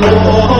Lord.